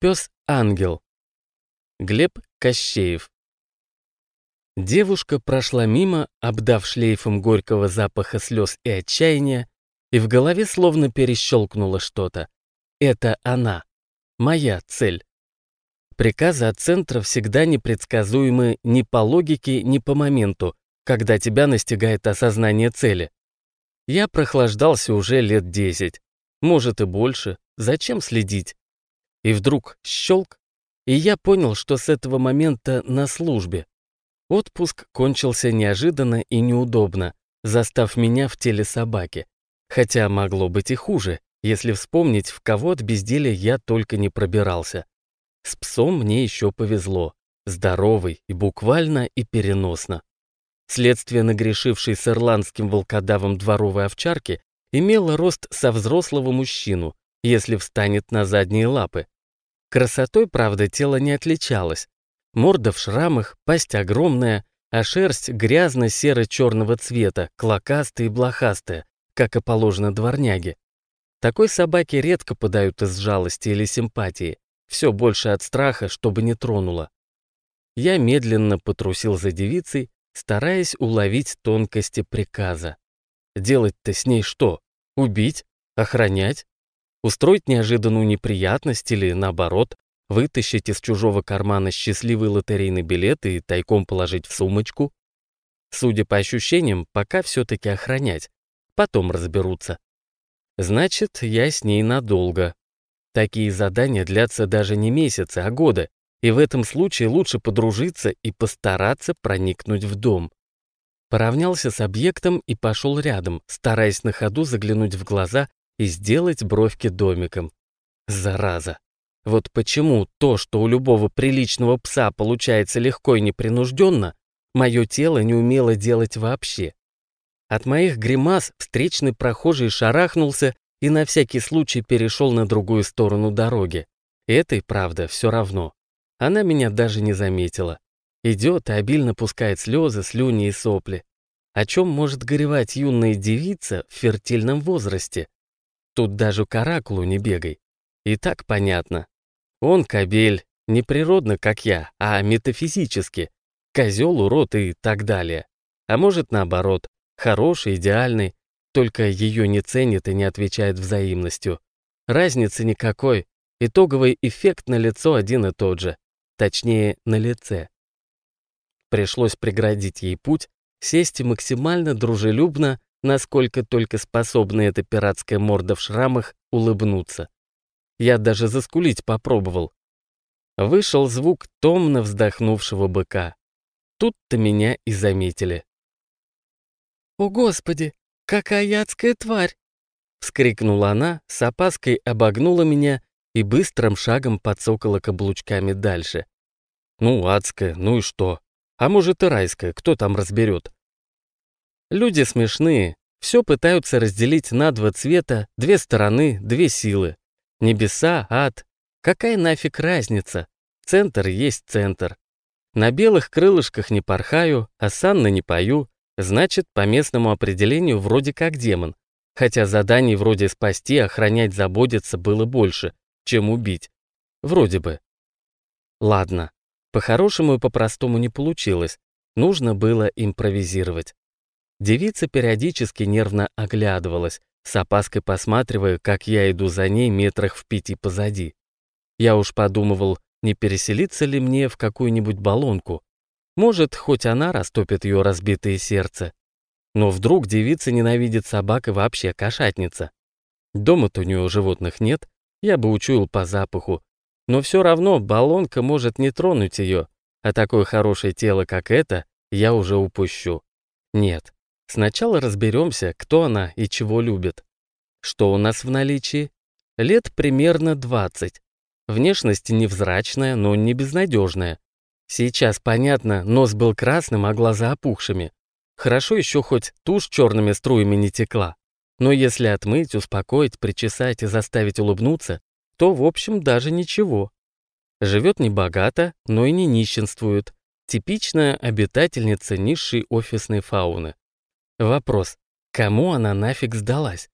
Пес-ангел. Глеб Кощеев. Девушка прошла мимо, обдав шлейфом горького запаха слез и отчаяния, и в голове словно перещелкнуло что-то. Это она. Моя цель. Приказы от центра всегда непредсказуемы ни по логике, ни по моменту, когда тебя настигает осознание цели. Я прохлаждался уже лет десять, может и больше, зачем следить? И вдруг щелк, и я понял, что с этого момента на службе. Отпуск кончился неожиданно и неудобно, застав меня в теле собаки. Хотя могло быть и хуже, если вспомнить, в кого от безделия я только не пробирался. С псом мне еще повезло. Здоровый и буквально и переносно. Следствие нагрешившей с ирландским волкодавом дворовой овчарки имело рост со взрослого мужчину, если встанет на задние лапы. Красотой, правда, тело не отличалось. Морда в шрамах, пасть огромная, а шерсть грязно-серо-черного цвета, клокастая и блохастая, как и положено дворняге. Такой собаке редко подают из жалости или симпатии, все больше от страха, чтобы не тронуло. Я медленно потрусил за девицей, стараясь уловить тонкости приказа. Делать-то с ней что? Убить? Охранять? Устроить неожиданную неприятность или, наоборот, вытащить из чужого кармана счастливый лотерейный билет и тайком положить в сумочку. Судя по ощущениям, пока все-таки охранять, потом разберутся. Значит, я с ней надолго. Такие задания длятся даже не месяцы, а годы, и в этом случае лучше подружиться и постараться проникнуть в дом. Поравнялся с объектом и пошел рядом, стараясь на ходу заглянуть в глаза и сделать бровки домиком. Зараза. Вот почему то, что у любого приличного пса получается легко и непринужденно, мое тело не умело делать вообще. От моих гримас встречный прохожий шарахнулся и на всякий случай перешел на другую сторону дороги. Этой, правда, все равно. Она меня даже не заметила. Идет и обильно пускает слезы, слюни и сопли. О чем может горевать юная девица в фертильном возрасте? Тут даже к не бегай. И так понятно. Он кобель, не природно, как я, а метафизически. Козел, урод и так далее. А может, наоборот, хороший, идеальный, только ее не ценит и не отвечает взаимностью. Разницы никакой, итоговый эффект на лицо один и тот же, точнее, на лице. Пришлось преградить ей путь, сесть максимально дружелюбно насколько только способна эта пиратская морда в шрамах улыбнуться. Я даже заскулить попробовал. Вышел звук томно вздохнувшего быка. Тут-то меня и заметили. «О, Господи, какая адская тварь!» Вскрикнула она, с опаской обогнула меня и быстрым шагом подсокала каблучками дальше. «Ну, адская, ну и что? А может и райская, кто там разберет?» Люди смешные, все пытаются разделить на два цвета, две стороны, две силы. Небеса, ад. Какая нафиг разница? Центр есть центр. На белых крылышках не порхаю, а санно не пою, значит, по местному определению вроде как демон. Хотя заданий вроде спасти, охранять, заботиться было больше, чем убить. Вроде бы. Ладно, по-хорошему и по-простому не получилось. Нужно было импровизировать. Девица периодически нервно оглядывалась, с опаской посматривая, как я иду за ней метрах в пяти позади. Я уж подумывал, не переселиться ли мне в какую-нибудь баллонку. Может, хоть она растопит ее разбитое сердце. Но вдруг девица ненавидит собак и вообще кошатница. Дома-то у нее животных нет, я бы учуял по запаху. Но все равно баллонка может не тронуть ее, а такое хорошее тело, как это, я уже упущу. Нет, Сначала разберемся, кто она и чего любит. Что у нас в наличии? Лет примерно 20. Внешность невзрачная, но не безнадежная. Сейчас понятно, нос был красным, а глаза опухшими. Хорошо еще хоть тушь черными струями не текла. Но если отмыть, успокоить, причесать и заставить улыбнуться, то, в общем, даже ничего. Живет небогато, но и не нищенствует. Типичная обитательница низшей офисной фауны. Вопрос, кому она нафиг сдалась?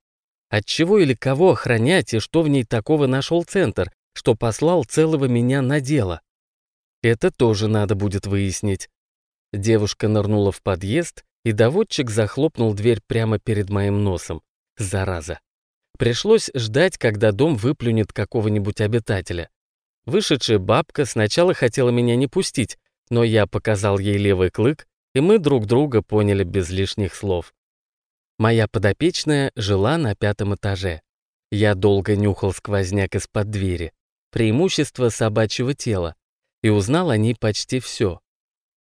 От чего или кого охранять и что в ней такого нашел центр, что послал целого меня на дело. Это тоже надо будет выяснить. Девушка нырнула в подъезд, и доводчик захлопнул дверь прямо перед моим носом. Зараза. Пришлось ждать, когда дом выплюнет какого-нибудь обитателя. Вышедшая бабка сначала хотела меня не пустить, но я показал ей левый клык, и мы друг друга поняли без лишних слов. Моя подопечная жила на пятом этаже. Я долго нюхал сквозняк из-под двери, преимущество собачьего тела, и узнал о ней почти все.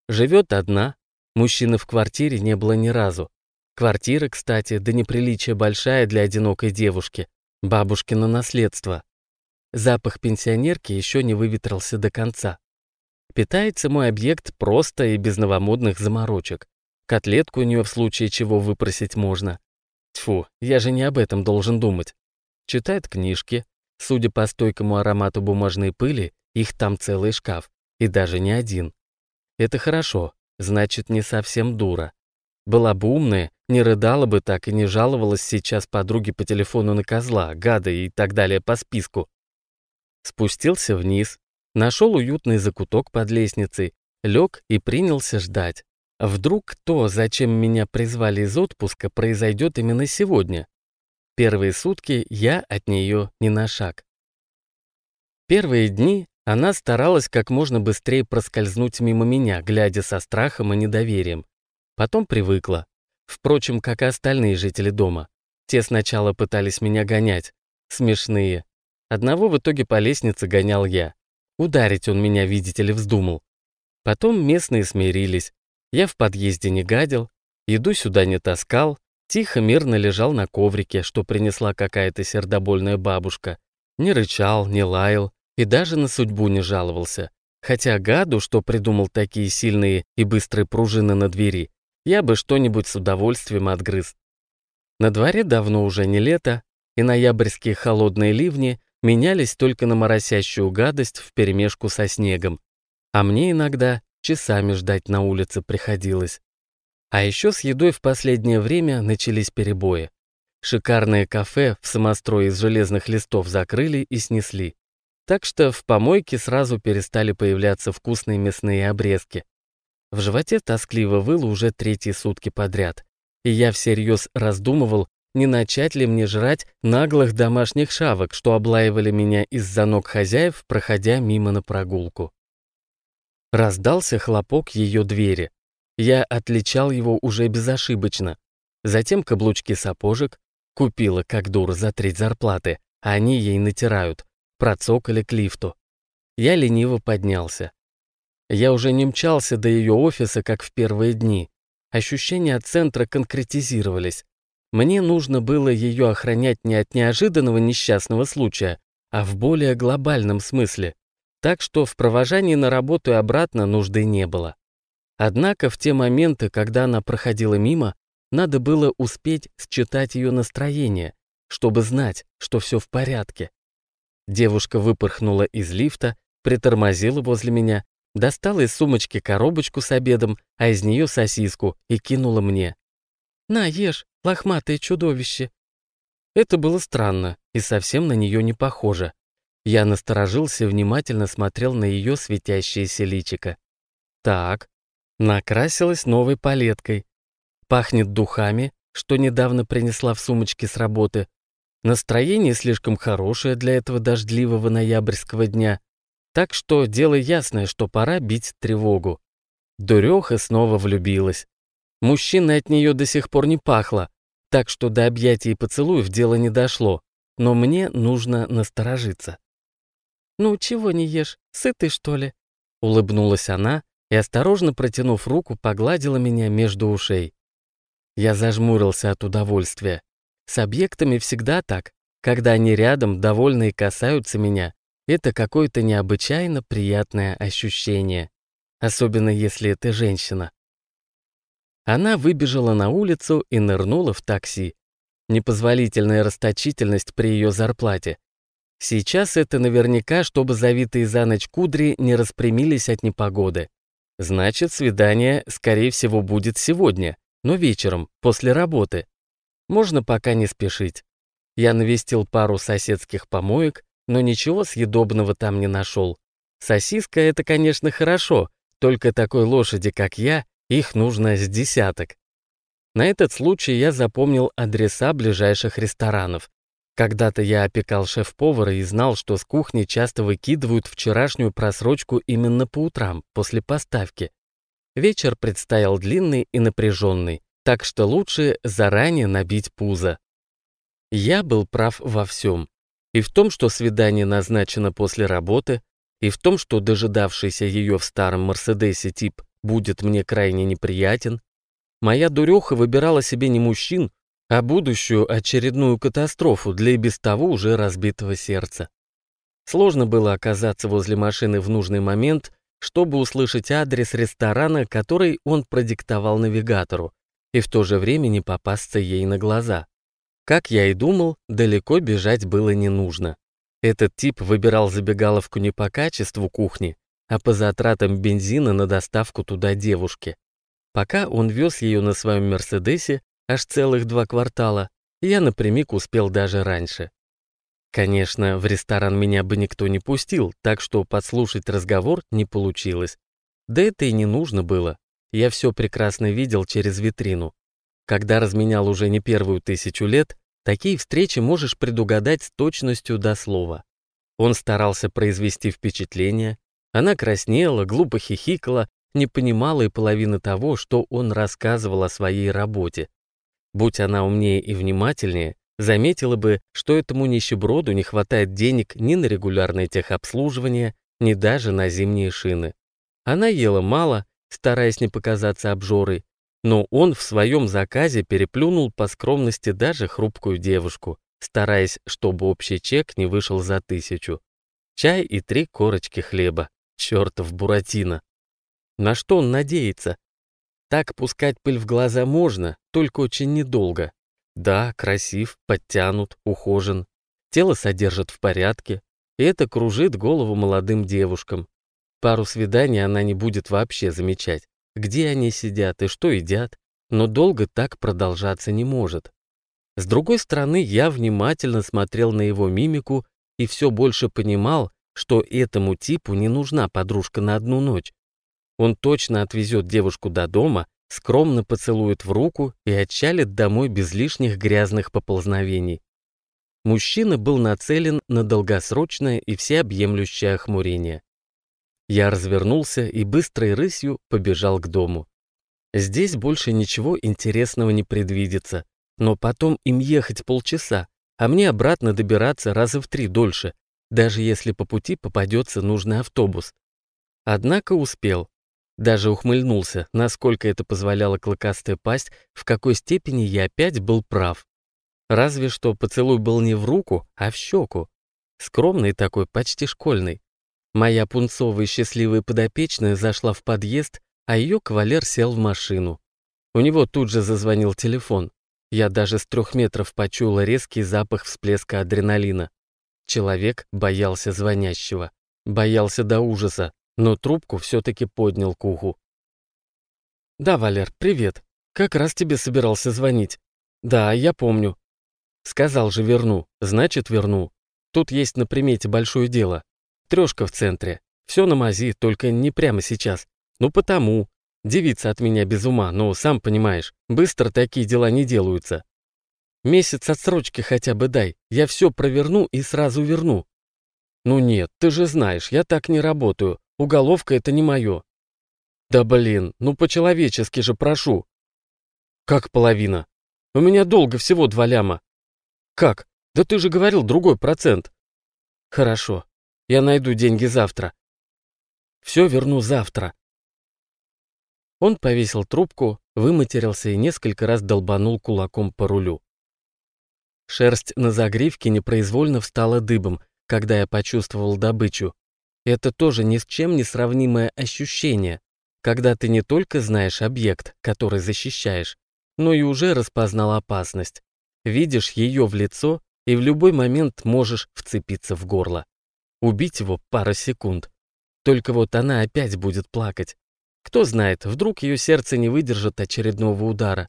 Живет одна, мужчины в квартире не было ни разу. Квартира, кстати, до неприличия большая для одинокой девушки, бабушкино наследство. Запах пенсионерки еще не выветрился до конца. Питается мой объект просто и без новомодных заморочек. Котлетку у нее в случае чего выпросить можно. Тьфу, я же не об этом должен думать. Читает книжки. Судя по стойкому аромату бумажной пыли, их там целый шкаф. И даже не один. Это хорошо, значит, не совсем дура. Была бы умная, не рыдала бы так и не жаловалась сейчас подруге по телефону на козла, гада и так далее по списку. Спустился вниз, нашел уютный закуток под лестницей, лег и принялся ждать. Вдруг то, зачем меня призвали из отпуска, произойдет именно сегодня. Первые сутки я от нее не на шаг. Первые дни она старалась как можно быстрее проскользнуть мимо меня, глядя со страхом и недоверием. Потом привыкла. Впрочем, как и остальные жители дома. Те сначала пытались меня гонять. Смешные. Одного в итоге по лестнице гонял я. Ударить он меня, видите ли, вздумал. Потом местные смирились. Я в подъезде не гадил, еду сюда не таскал, тихо мирно лежал на коврике, что принесла какая-то сердобольная бабушка. Не рычал, не лаял и даже на судьбу не жаловался. Хотя гаду, что придумал такие сильные и быстрые пружины на двери, я бы что-нибудь с удовольствием отгрыз. На дворе давно уже не лето, и ноябрьские холодные ливни менялись только на моросящую гадость вперемешку со снегом. А мне иногда часами ждать на улице приходилось. А еще с едой в последнее время начались перебои. Шикарное кафе в самострое из железных листов закрыли и снесли. Так что в помойке сразу перестали появляться вкусные мясные обрезки. В животе тоскливо выло уже третьи сутки подряд, и я всерьез раздумывал, не начать ли мне жрать наглых домашних шавок, что облаивали меня из-за ног хозяев, проходя мимо на прогулку. Раздался хлопок ее двери. Я отличал его уже безошибочно. Затем каблучки сапожек. Купила, как дура, за треть зарплаты, а они ей натирают. Процокали к лифту. Я лениво поднялся. Я уже не мчался до ее офиса, как в первые дни. Ощущения от центра конкретизировались. Мне нужно было ее охранять не от неожиданного несчастного случая, а в более глобальном смысле. Так что в провожании на работу и обратно нужды не было. Однако в те моменты, когда она проходила мимо, надо было успеть считать ее настроение, чтобы знать, что все в порядке. Девушка выпорхнула из лифта, притормозила возле меня достала из сумочки коробочку с обедом, а из нее сосиску и кинула мне. «На, ешь, лохматое чудовище!» Это было странно и совсем на нее не похоже. Я насторожился внимательно смотрел на ее светящееся личико. Так, накрасилась новой палеткой. Пахнет духами, что недавно принесла в сумочке с работы. Настроение слишком хорошее для этого дождливого ноябрьского дня. Так что дело ясное, что пора бить тревогу. Дуреха снова влюбилась. Мужчина от нее до сих пор не пахло, так что до объятий и поцелуев дело не дошло, но мне нужно насторожиться. «Ну, чего не ешь? Сытый, что ли?» Улыбнулась она и, осторожно протянув руку, погладила меня между ушей. Я зажмурился от удовольствия. С объектами всегда так. Когда они рядом, довольные касаются меня, это какое-то необычайно приятное ощущение, особенно если это женщина. Она выбежала на улицу и нырнула в такси. Непозволительная расточительность при ее зарплате. Сейчас это наверняка, чтобы завитые за ночь кудри не распрямились от непогоды. Значит, свидание, скорее всего, будет сегодня, но вечером, после работы. Можно пока не спешить. Я навестил пару соседских помоек, но ничего съедобного там не нашел. Сосиска — это, конечно, хорошо, только такой лошади, как я, их нужно с десяток. На этот случай я запомнил адреса ближайших ресторанов. Когда-то я опекал шеф-повара и знал, что с кухни часто выкидывают вчерашнюю просрочку именно по утрам, после поставки. Вечер предстоял длинный и напряженный, так что лучше заранее набить пузо. Я был прав во всем. И в том, что свидание назначено после работы, и в том, что дожидавшийся ее в старом Мерседесе тип будет мне крайне неприятен, моя дуреха выбирала себе не мужчин, а будущую очередную катастрофу для и без того уже разбитого сердца. Сложно было оказаться возле машины в нужный момент, чтобы услышать адрес ресторана, который он продиктовал навигатору, и в то же время не попасться ей на глаза. Как я и думал, далеко бежать было не нужно. Этот тип выбирал забегаловку не по качеству кухни, а по затратам бензина на доставку туда девушки. Пока он вез ее на своем «Мерседесе», аж целых два квартала, я напрямик успел даже раньше. Конечно, в ресторан меня бы никто не пустил, так что подслушать разговор не получилось. Да это и не нужно было. Я все прекрасно видел через витрину. Когда разменял уже не первую тысячу лет, такие встречи можешь предугадать с точностью до слова. Он старался произвести впечатление, она краснела, глупо хихикала, не понимала и половины того, что он рассказывал о своей работе. Будь она умнее и внимательнее, заметила бы, что этому нищеброду не хватает денег ни на регулярное техобслуживание, ни даже на зимние шины. Она ела мало, стараясь не показаться обжорой, но он в своем заказе переплюнул по скромности даже хрупкую девушку, стараясь, чтобы общий чек не вышел за тысячу. Чай и три корочки хлеба. Чертов Буратино. На что он надеется? Так пускать пыль в глаза можно, только очень недолго. Да, красив, подтянут, ухожен. Тело содержит в порядке, и это кружит голову молодым девушкам. Пару свиданий она не будет вообще замечать, где они сидят и что едят, но долго так продолжаться не может. С другой стороны, я внимательно смотрел на его мимику и все больше понимал, что этому типу не нужна подружка на одну ночь. Он точно отвезет девушку до дома, скромно поцелует в руку и отчалит домой без лишних грязных поползновений. Мужчина был нацелен на долгосрочное и всеобъемлющее охмурение. Я развернулся и быстрой рысью побежал к дому. Здесь больше ничего интересного не предвидится, но потом им ехать полчаса, а мне обратно добираться раза в три дольше, даже если по пути попадется нужный автобус. Однако успел. Даже ухмыльнулся, насколько это позволяла клыкастая пасть, в какой степени я опять был прав. Разве что поцелуй был не в руку, а в щеку. Скромный такой, почти школьный. Моя пунцовая счастливая подопечная зашла в подъезд, а ее кавалер сел в машину. У него тут же зазвонил телефон. Я даже с трех метров почуял резкий запах всплеска адреналина. Человек боялся звонящего. Боялся до ужаса, но трубку все-таки поднял к уху. «Да, Валер, привет. Как раз тебе собирался звонить. Да, я помню. Сказал же верну, значит верну. Тут есть на примете большое дело. Трешка в центре. Все на мази, только не прямо сейчас. Ну потому. Девица от меня без ума, но сам понимаешь, быстро такие дела не делаются. Месяц отсрочки хотя бы дай, я все проверну и сразу верну. Ну нет, ты же знаешь, я так не работаю, уголовка это не мое. Да блин, ну по-человечески же прошу. Как половина? У меня долго всего два ляма. Как? Да ты же говорил другой процент. Хорошо, я найду деньги завтра. Все верну завтра. Он повесил трубку, выматерился и несколько раз долбанул кулаком по рулю. Шерсть на загривке непроизвольно встала дыбом, когда я почувствовал добычу. Это тоже ни с чем не сравнимое ощущение, когда ты не только знаешь объект, который защищаешь, но и уже распознал опасность. Видишь ее в лицо и в любой момент можешь вцепиться в горло. Убить его пара секунд. Только вот она опять будет плакать. Кто знает, вдруг ее сердце не выдержит очередного удара.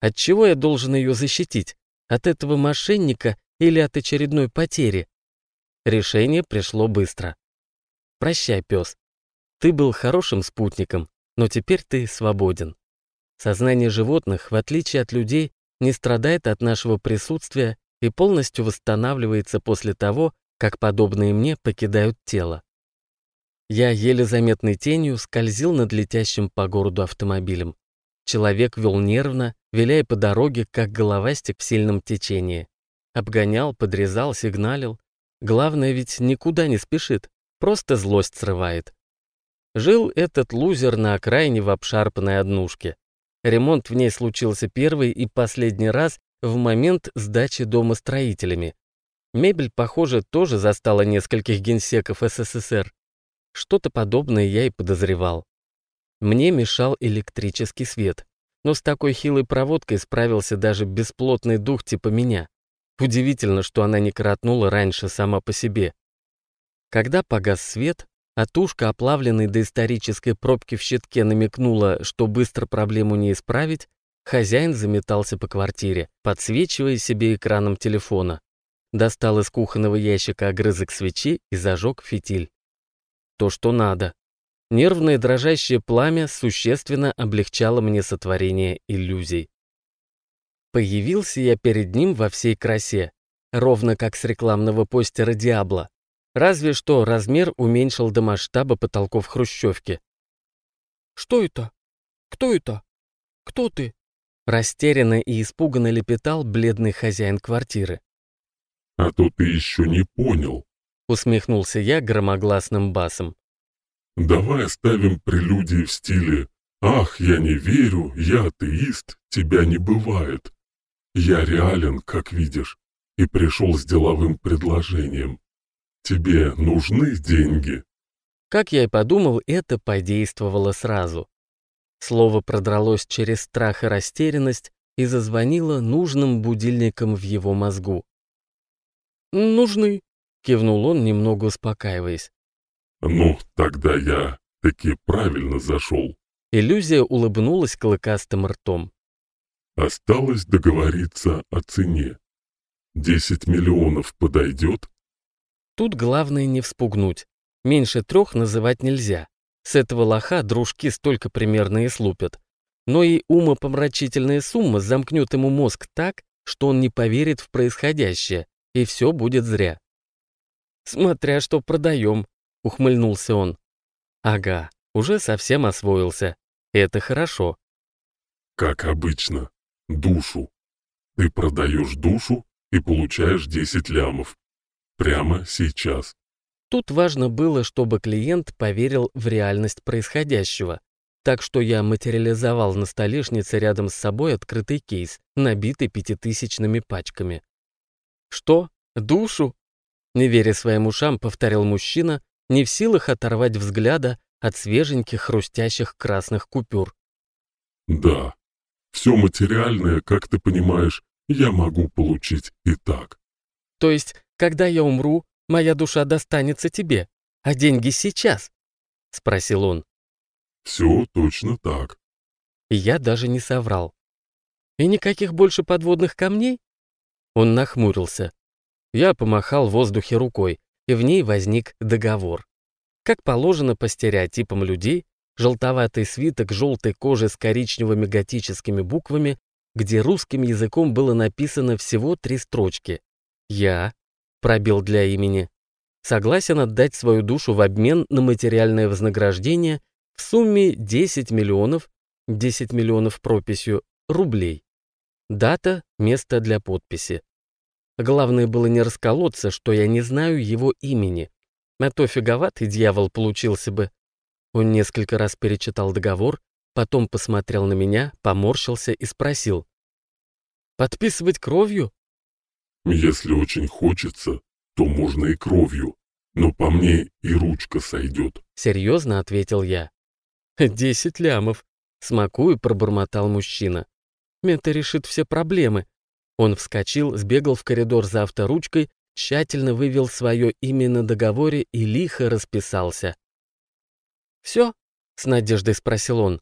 От чего я должен ее защитить? От этого мошенника или от очередной потери? Решение пришло быстро. Прощай, пес. Ты был хорошим спутником, но теперь ты свободен. Сознание животных, в отличие от людей, не страдает от нашего присутствия и полностью восстанавливается после того, как подобные мне покидают тело. Я еле заметной тенью скользил над летящим по городу автомобилем. Человек вел нервно, виляя по дороге, как головастик в сильном течении. Обгонял, подрезал, сигналил. Главное ведь никуда не спешит, просто злость срывает. Жил этот лузер на окраине в обшарпанной однушке. Ремонт в ней случился первый и последний раз в момент сдачи дома строителями. Мебель, похоже, тоже застала нескольких генсеков СССР. Что-то подобное я и подозревал. Мне мешал электрический свет, но с такой хилой проводкой справился даже бесплотный дух типа меня. Удивительно, что она не коротнула раньше сама по себе. Когда погас свет, а тушка оплавленной доисторической пробки в щитке намекнула, что быстро проблему не исправить, хозяин заметался по квартире, подсвечивая себе экраном телефона. Достал из кухонного ящика огрызок свечи и зажег фитиль. То, что надо. Нервное дрожащее пламя существенно облегчало мне сотворение иллюзий. Появился я перед ним во всей красе, ровно как с рекламного постера Диабло. Разве что размер уменьшил до масштаба потолков хрущевки. «Что это? Кто это? Кто ты?» Растерянно и испуганно лепетал бледный хозяин квартиры. «А то ты еще не понял», — усмехнулся я громогласным басом. «Давай оставим прелюдии в стиле «Ах, я не верю, я атеист, тебя не бывает». Я реален, как видишь, и пришел с деловым предложением. Тебе нужны деньги?» Как я и подумал, это подействовало сразу. Слово продралось через страх и растерянность и зазвонило нужным будильником в его мозгу. «Нужны», — кивнул он, немного успокаиваясь. «Ну, тогда я таки правильно зашел». Иллюзия улыбнулась клыкастым ртом. «Осталось договориться о цене. Десять миллионов подойдет?» Тут главное не вспугнуть. Меньше трех называть нельзя. С этого лоха дружки столько примерно и слупят. Но и умопомрачительная сумма замкнет ему мозг так, что он не поверит в происходящее, и все будет зря. «Смотря что продаем», — ухмыльнулся он. «Ага, уже совсем освоился. Это хорошо». «Как обычно. Душу. Ты продаешь душу и получаешь 10 лямов. Прямо сейчас. Тут важно было, чтобы клиент поверил в реальность происходящего. Так что я материализовал на столешнице рядом с собой открытый кейс, набитый пятитысячными пачками. «Что? Душу?» Не веря своим ушам, повторил мужчина, не в силах оторвать взгляда от свеженьких хрустящих красных купюр. «Да, все материальное, как ты понимаешь, я могу получить и так». «То есть когда я умру, моя душа достанется тебе, а деньги сейчас?» — спросил он. «Все точно так». Я даже не соврал. «И никаких больше подводных камней?» Он нахмурился. Я помахал в воздухе рукой, и в ней возник договор. Как положено по стереотипам людей, желтоватый свиток желтой кожи с коричневыми готическими буквами, где русским языком было написано всего три строчки. «Я, пробил для имени, согласен отдать свою душу в обмен на материальное вознаграждение в сумме 10 миллионов, 10 миллионов прописью, рублей. Дата, место для подписи. Главное было не расколоться, что я не знаю его имени. А то фиговатый дьявол получился бы. Он несколько раз перечитал договор, потом посмотрел на меня, поморщился и спросил. «Подписывать кровью?» Если очень хочется, то можно и кровью, но по мне и ручка сойдет. Серьезно ответил я. Десять лямов. Смакую, пробормотал мужчина. Это решит все проблемы. Он вскочил, сбегал в коридор за авторучкой, тщательно вывел свое имя на договоре и лихо расписался. «Все?» — с надеждой спросил он.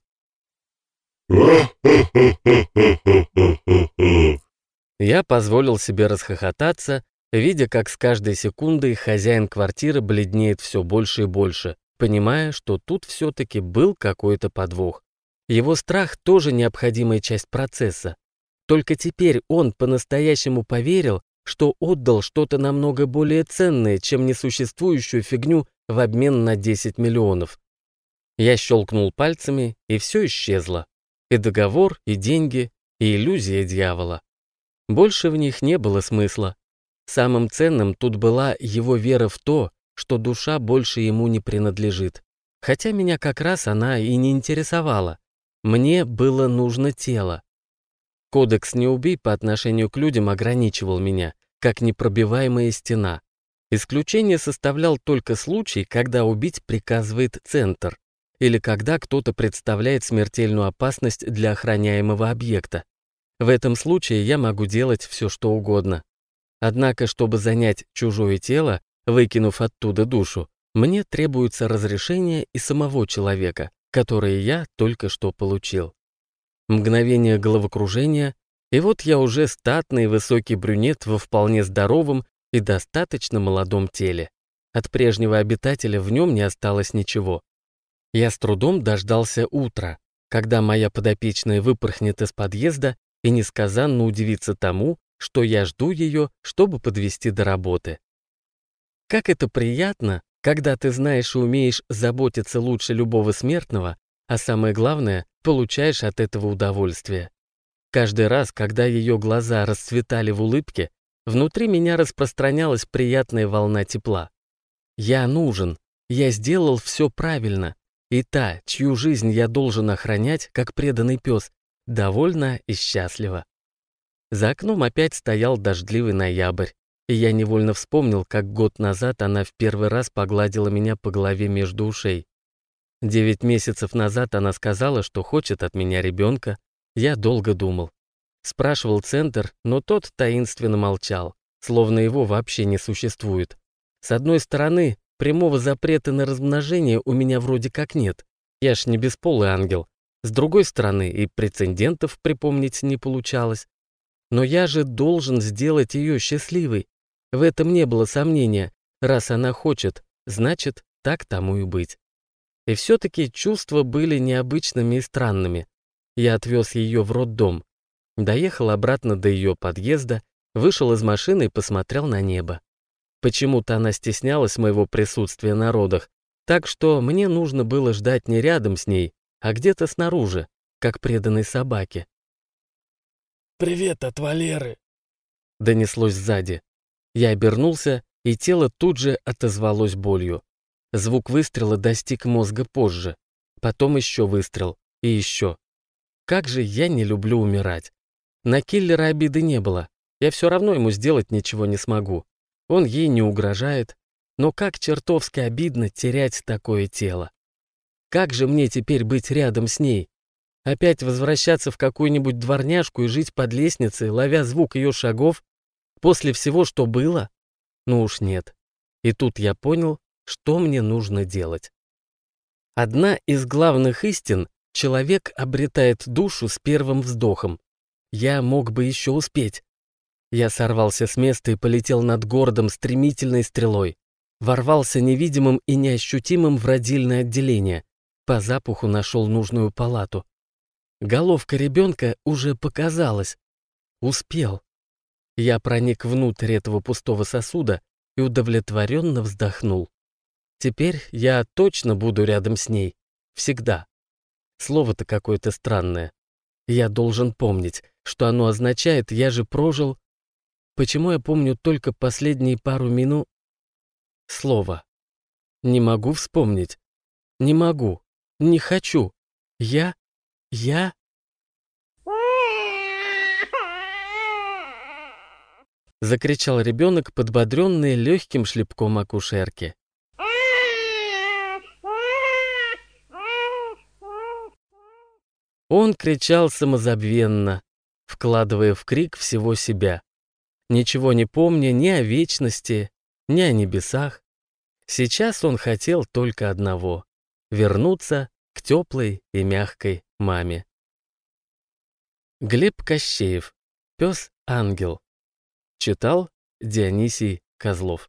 Я позволил себе расхохотаться, видя, как с каждой секундой хозяин квартиры бледнеет все больше и больше, понимая, что тут все-таки был какой-то подвох. Его страх тоже необходимая часть процесса. Только теперь он по-настоящему поверил, что отдал что-то намного более ценное, чем несуществующую фигню в обмен на 10 миллионов. Я щелкнул пальцами, и все исчезло. И договор, и деньги, и иллюзия дьявола. Больше в них не было смысла. Самым ценным тут была его вера в то, что душа больше ему не принадлежит. Хотя меня как раз она и не интересовала. Мне было нужно тело. Кодекс «Не убей» по отношению к людям ограничивал меня, как непробиваемая стена. Исключение составлял только случай, когда убить приказывает центр или когда кто-то представляет смертельную опасность для охраняемого объекта. В этом случае я могу делать все, что угодно. Однако, чтобы занять чужое тело, выкинув оттуда душу, мне требуется разрешение и самого человека, которое я только что получил. Мгновение головокружения, и вот я уже статный высокий брюнет во вполне здоровом и достаточно молодом теле. От прежнего обитателя в нем не осталось ничего. Я с трудом дождался утра, когда моя подопечная выпорхнет из подъезда и несказанно удивится тому, что я жду ее, чтобы подвести до работы. Как это приятно, когда ты знаешь и умеешь заботиться лучше любого смертного, а самое главное, получаешь от этого удовольствие. Каждый раз, когда ее глаза расцветали в улыбке, внутри меня распространялась приятная волна тепла. Я нужен, я сделал все правильно, и та, чью жизнь я должен охранять, как преданный пес, довольна и счастлива. За окном опять стоял дождливый ноябрь, и я невольно вспомнил, как год назад она в первый раз погладила меня по голове между ушей. Девять месяцев назад она сказала, что хочет от меня ребенка. Я долго думал. Спрашивал центр, но тот таинственно молчал, словно его вообще не существует. С одной стороны, Прямого запрета на размножение у меня вроде как нет. Я ж не бесполый ангел. С другой стороны, и прецедентов припомнить не получалось. Но я же должен сделать ее счастливой. В этом не было сомнения. Раз она хочет, значит, так тому и быть. И все-таки чувства были необычными и странными. Я отвез ее в роддом. Доехал обратно до ее подъезда, вышел из машины и посмотрел на небо. Почему-то она стеснялась моего присутствия на родах, так что мне нужно было ждать не рядом с ней, а где-то снаружи, как преданной собаке. «Привет от Валеры!» Донеслось сзади. Я обернулся, и тело тут же отозвалось болью. Звук выстрела достиг мозга позже. Потом еще выстрел. И еще. Как же я не люблю умирать. На киллера обиды не было. Я все равно ему сделать ничего не смогу. Он ей не угрожает, но как чертовски обидно терять такое тело. Как же мне теперь быть рядом с ней? Опять возвращаться в какую-нибудь дворняжку и жить под лестницей, ловя звук ее шагов? После всего, что было? Ну уж нет. И тут я понял, что мне нужно делать. Одна из главных истин — человек обретает душу с первым вздохом. Я мог бы еще успеть. Я сорвался с места и полетел над городом стремительной стрелой. Ворвался невидимым и неощутимым в родильное отделение. По запаху нашел нужную палату. Головка ребенка уже показалась. Успел. Я проник внутрь этого пустого сосуда и удовлетворенно вздохнул. Теперь я точно буду рядом с ней. Всегда. Слово-то какое-то странное. Я должен помнить, что оно означает «я же прожил Почему я помню только последние пару минут? Слово. Не могу вспомнить. Не могу. Не хочу. Я... Я... Закричал ребенок, подбодренный легким шлепком акушерки. Он кричал самозабвенно, вкладывая в крик всего себя ничего не помня ни о вечности, ни о небесах. Сейчас он хотел только одного — вернуться к теплой и мягкой маме. Глеб Кощеев. Пес-ангел. Читал Дионисий Козлов.